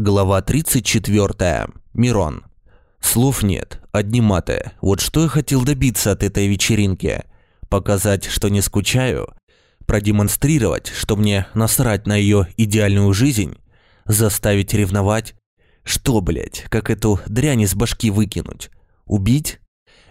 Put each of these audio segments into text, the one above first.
Глава 34. Мирон. Слов нет, одни маты. Вот что я хотел добиться от этой вечеринки. Показать, что не скучаю. Продемонстрировать, что мне насрать на ее идеальную жизнь. Заставить ревновать. Что, блять, как эту дрянь из башки выкинуть? Убить?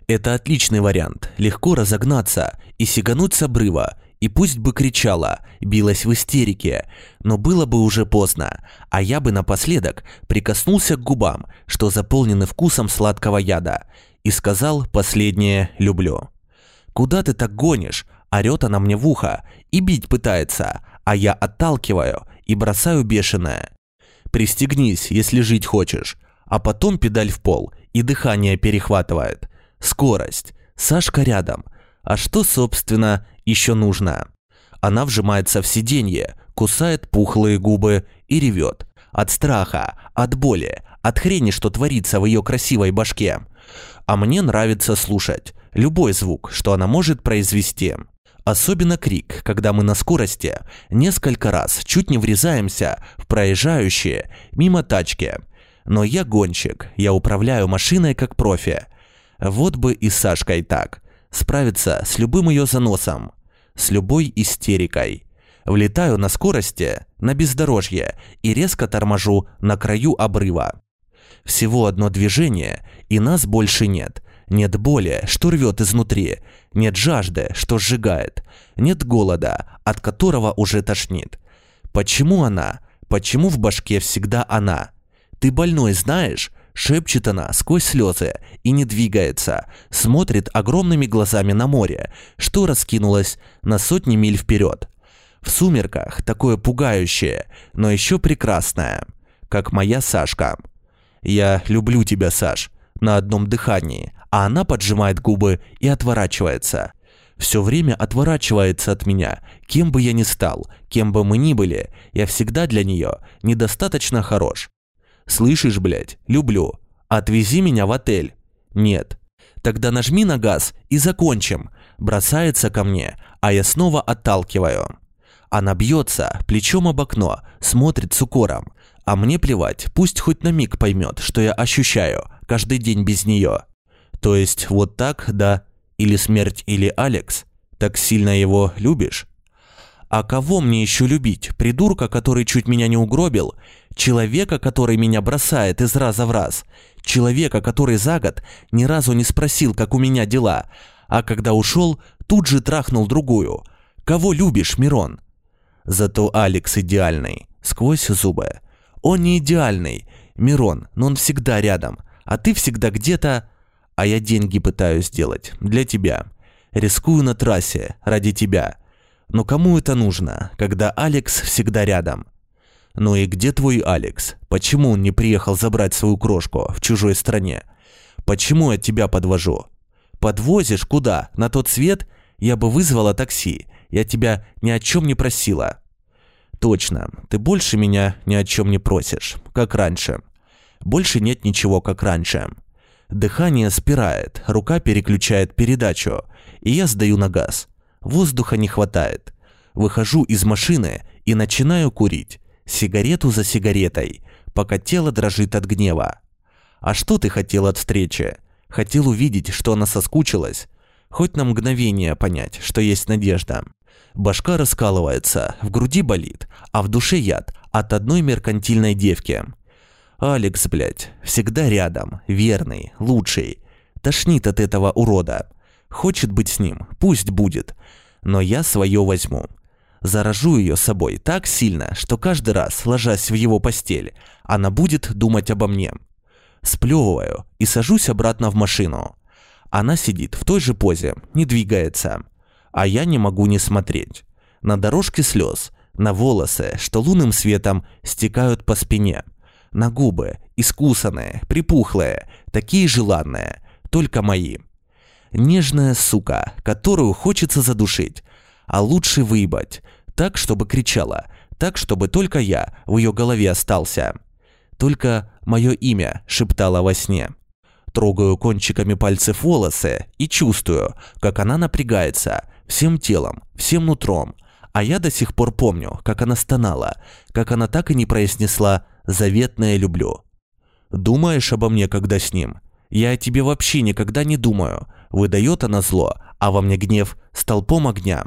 Это отличный вариант. Легко разогнаться и сигануть с обрыва и пусть бы кричала, билась в истерике, но было бы уже поздно, а я бы напоследок прикоснулся к губам, что заполнены вкусом сладкого яда, и сказал последнее «люблю». «Куда ты так гонишь?» – орёт она мне в ухо и бить пытается, а я отталкиваю и бросаю бешеное. «Пристегнись, если жить хочешь», а потом педаль в пол, и дыхание перехватывает. Скорость. Сашка рядом. А что, собственно, еще нужно. Она вжимается в сиденье, кусает пухлые губы и ревет. От страха, от боли, от хрени, что творится в ее красивой башке. А мне нравится слушать любой звук, что она может произвести. Особенно крик, когда мы на скорости несколько раз чуть не врезаемся в проезжающие мимо тачки. Но я гонщик, я управляю машиной как профи. Вот бы и с Сашкой так. Справиться с любым ее заносом с любой истерикой. Влетаю на скорости, на бездорожье и резко торможу на краю обрыва. Всего одно движение, и нас больше нет. Нет боли, что рвет изнутри. Нет жажды, что сжигает. Нет голода, от которого уже тошнит. Почему она? Почему в башке всегда она? Ты больной знаешь? Шепчет она сквозь слезы и не двигается, смотрит огромными глазами на море, что раскинулось на сотни миль вперед. В сумерках такое пугающее, но еще прекрасное, как моя Сашка. «Я люблю тебя, Саш», на одном дыхании, а она поджимает губы и отворачивается. Все время отворачивается от меня, кем бы я ни стал, кем бы мы ни были, я всегда для нее недостаточно хорош. «Слышишь, блядь, люблю. Отвези меня в отель». «Нет». «Тогда нажми на газ и закончим». Бросается ко мне, а я снова отталкиваю. Она бьется плечом об окно, смотрит с укором. А мне плевать, пусть хоть на миг поймет, что я ощущаю каждый день без нее. То есть вот так, да? Или смерть, или Алекс? Так сильно его любишь? А кого мне еще любить? Придурка, который чуть меня не угробил? Человека, который меня бросает из раза в раз? Человека, который за год ни разу не спросил, как у меня дела? А когда ушел, тут же трахнул другую? Кого любишь, Мирон? Зато Алекс идеальный, сквозь зубы. Он не идеальный, Мирон, но он всегда рядом. А ты всегда где-то... А я деньги пытаюсь сделать для тебя. Рискую на трассе ради тебя. Но кому это нужно, когда Алекс всегда рядом? Ну и где твой Алекс? Почему он не приехал забрать свою крошку в чужой стране? Почему я тебя подвожу? Подвозишь куда? На тот свет? Я бы вызвала такси. Я тебя ни о чем не просила. Точно, ты больше меня ни о чем не просишь, как раньше. Больше нет ничего, как раньше. Дыхание спирает, рука переключает передачу, и я сдаю на газ. Воздуха не хватает. Выхожу из машины и начинаю курить. Сигарету за сигаретой, пока тело дрожит от гнева. А что ты хотел от встречи? Хотел увидеть, что она соскучилась? Хоть на мгновение понять, что есть надежда. Башка раскалывается, в груди болит, а в душе яд от одной меркантильной девки. Алекс, блядь, всегда рядом, верный, лучший. Тошнит от этого урода. Хочет быть с ним, пусть будет. Но я свое возьму. Заражу ее собой так сильно, что каждый раз, ложась в его постель, она будет думать обо мне. Сплевываю и сажусь обратно в машину. Она сидит в той же позе, не двигается. А я не могу не смотреть. На дорожке слез, на волосы, что лунным светом стекают по спине. На губы, искусанные, припухлые, такие желанные, только мои. Нежная сука, которую хочется задушить, а лучше выебать, так, чтобы кричала, так, чтобы только я в ее голове остался. Только мое имя шептала во сне. Трогаю кончиками пальцев волосы и чувствую, как она напрягается всем телом, всем нутром, а я до сих пор помню, как она стонала, как она так и не произнесла заветное люблю. Думаешь обо мне, когда с ним? Я о тебе вообще никогда не думаю. Выдает она зло, а во мне гнев столпом огня.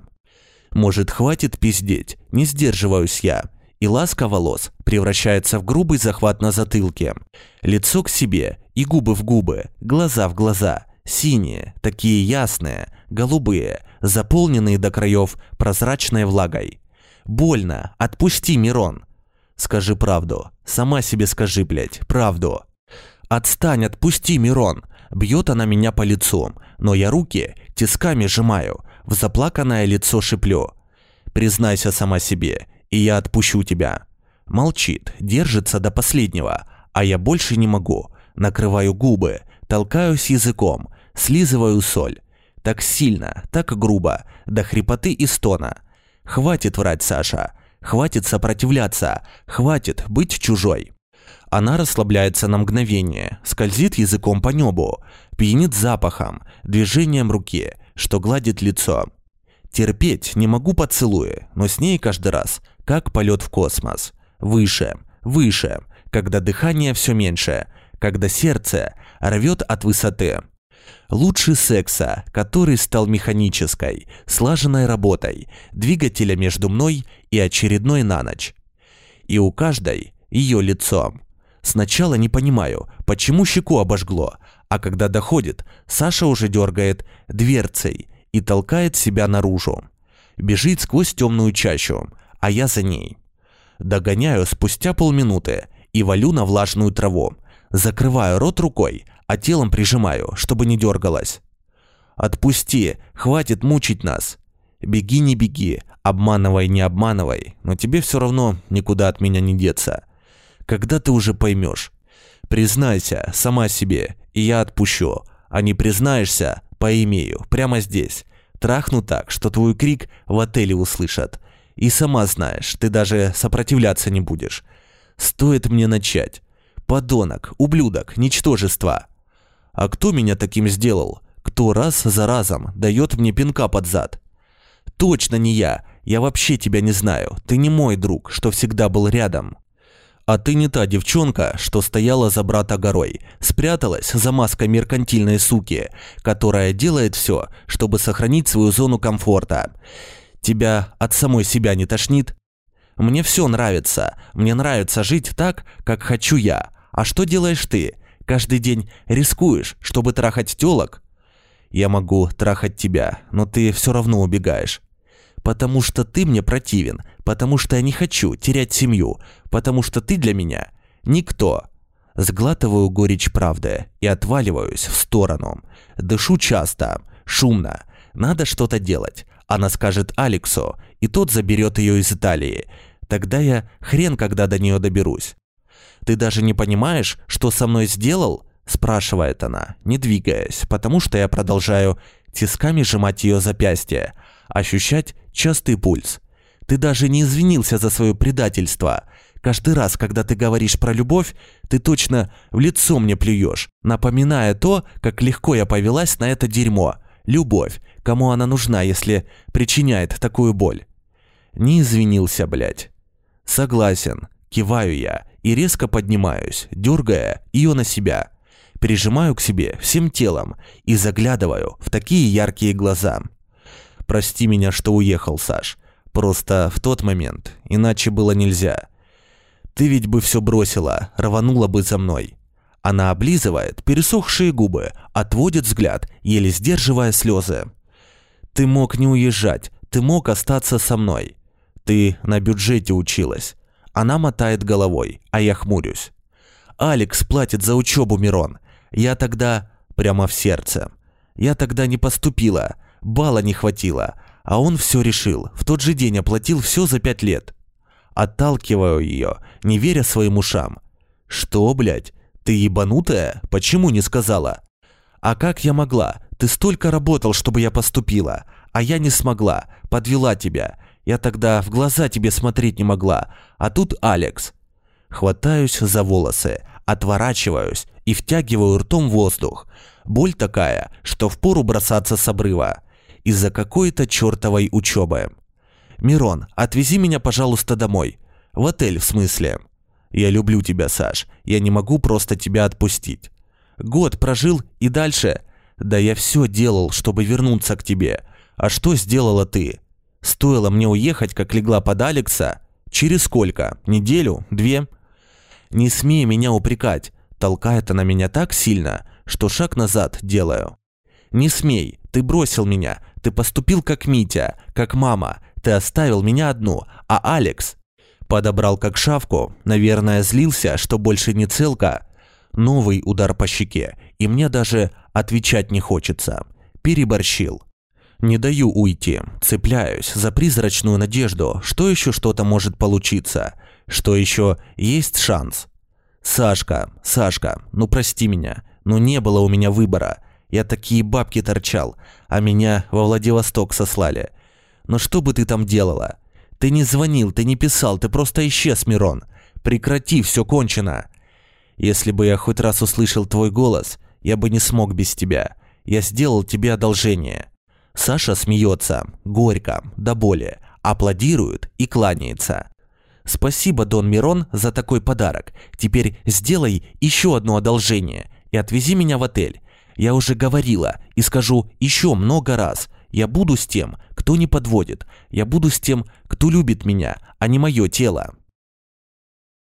Может, хватит пиздеть? Не сдерживаюсь я. И ласка волос превращается в грубый захват на затылке. Лицо к себе и губы в губы, глаза в глаза. Синие, такие ясные, голубые, заполненные до краев прозрачной влагой. Больно, отпусти, Мирон. Скажи правду, сама себе скажи, блядь, правду. Отстань, отпусти, Мирон. Бьет она меня по лицу, но я руки тисками сжимаю, в заплаканное лицо шиплю. Признайся сама себе, и я отпущу тебя. Молчит, держится до последнего, а я больше не могу. Накрываю губы, толкаюсь языком, слизываю соль. Так сильно, так грубо, до хрипоты и стона. Хватит врать, Саша. Хватит сопротивляться. Хватит быть чужой. Она расслабляется на мгновение, скользит языком по небу, пьянит запахом, движением руки, что гладит лицо. Терпеть не могу поцелуи, но с ней каждый раз, как полет в космос. Выше, выше, когда дыхание все меньше, когда сердце рвет от высоты. Лучше секса, который стал механической, слаженной работой, двигателя между мной и очередной на ночь. И у каждой ее лицо. Сначала не понимаю, почему щеку обожгло, а когда доходит, Саша уже дергает дверцей и толкает себя наружу. Бежит сквозь темную чащу, а я за ней. Догоняю спустя полминуты и валю на влажную траву. Закрываю рот рукой, а телом прижимаю, чтобы не дергалась. «Отпусти, хватит мучить нас!» «Беги, не беги, обманывай, не обманывай, но тебе все равно никуда от меня не деться. Когда ты уже поймешь? Признайся сама себе, и я отпущу, а не признаешься, поимею, прямо здесь. Трахну так, что твой крик в отеле услышат. И сама знаешь, ты даже сопротивляться не будешь. Стоит мне начать. Подонок, ублюдок, ничтожество. А кто меня таким сделал? Кто раз за разом дает мне пинка под зад? Точно не я. Я вообще тебя не знаю. Ты не мой друг, что всегда был рядом. А ты не та девчонка, что стояла за брата горой, спряталась за маской меркантильной суки, которая делает все, чтобы сохранить свою зону комфорта. Тебя от самой себя не тошнит? Мне все нравится. Мне нравится жить так, как хочу я. А что делаешь ты? Каждый день рискуешь, чтобы трахать тёлок? Я могу трахать тебя, но ты все равно убегаешь. Потому что ты мне противен, потому что я не хочу терять семью, потому что ты для меня никто. Сглатываю горечь правды и отваливаюсь в сторону. Дышу часто, шумно. Надо что-то делать. Она скажет Алексу, и тот заберет ее из Италии. Тогда я хрен когда до нее доберусь. Ты даже не понимаешь, что со мной сделал?» спрашивает она, не двигаясь, потому что я продолжаю тисками сжимать ее запястье, ощущать частый пульс. Ты даже не извинился за свое предательство. Каждый раз, когда ты говоришь про любовь, ты точно в лицо мне плюешь, напоминая то, как легко я повелась на это дерьмо. Любовь. Кому она нужна, если причиняет такую боль? Не извинился, блядь. Согласен. Киваю я и резко поднимаюсь, дергая ее на себя. Прижимаю к себе всем телом и заглядываю в такие яркие глаза. Прости меня, что уехал, Саш. Просто в тот момент, иначе было нельзя. Ты ведь бы все бросила, рванула бы за мной. Она облизывает пересохшие губы, отводит взгляд, еле сдерживая слезы. Ты мог не уезжать, ты мог остаться со мной. Ты на бюджете училась. Она мотает головой, а я хмурюсь. Алекс платит за учебу, Мирон. Я тогда прямо в сердце. Я тогда не поступила, бала не хватило, а он все решил. В тот же день оплатил все за пять лет. Отталкиваю ее, не веря своим ушам. Что, блядь, ты ебанутая? Почему не сказала? А как я могла? Ты столько работал, чтобы я поступила, а я не смогла, подвела тебя. Я тогда в глаза тебе смотреть не могла, а тут Алекс. Хватаюсь за волосы, отворачиваюсь и втягиваю ртом воздух. Боль такая, что впору бросаться с обрыва. Из-за какой-то чертовой учебы. «Мирон, отвези меня, пожалуйста, домой. В отель, в смысле». Я люблю тебя, Саш. Я не могу просто тебя отпустить. Год прожил и дальше. Да я все делал, чтобы вернуться к тебе. А что сделала ты? Стоило мне уехать, как легла под Алекса. Через сколько? Неделю? Две? Не смей меня упрекать. Толкает она меня так сильно, что шаг назад делаю. Не смей, ты бросил меня, ты поступил как Митя, как мама, ты оставил меня одну, а Алекс подобрал как шавку, наверное, злился, что больше не целка. Новый удар по щеке, и мне даже отвечать не хочется. Переборщил. Не даю уйти, цепляюсь за призрачную надежду, что еще что-то может получиться, что еще есть шанс. Сашка, Сашка, ну прости меня, но не было у меня выбора. Я такие бабки торчал, а меня во Владивосток сослали. Но что бы ты там делала? Ты не звонил, ты не писал, ты просто исчез, Мирон. Прекрати, все кончено. Если бы я хоть раз услышал твой голос, я бы не смог без тебя. Я сделал тебе одолжение. Саша смеется, горько, до боли, аплодирует и кланяется. Спасибо, Дон Мирон, за такой подарок. Теперь сделай еще одно одолжение и отвези меня в отель. Я уже говорила и скажу еще много раз. Я буду с тем, кто не подводит. Я буду с тем, кто любит меня, а не мое тело.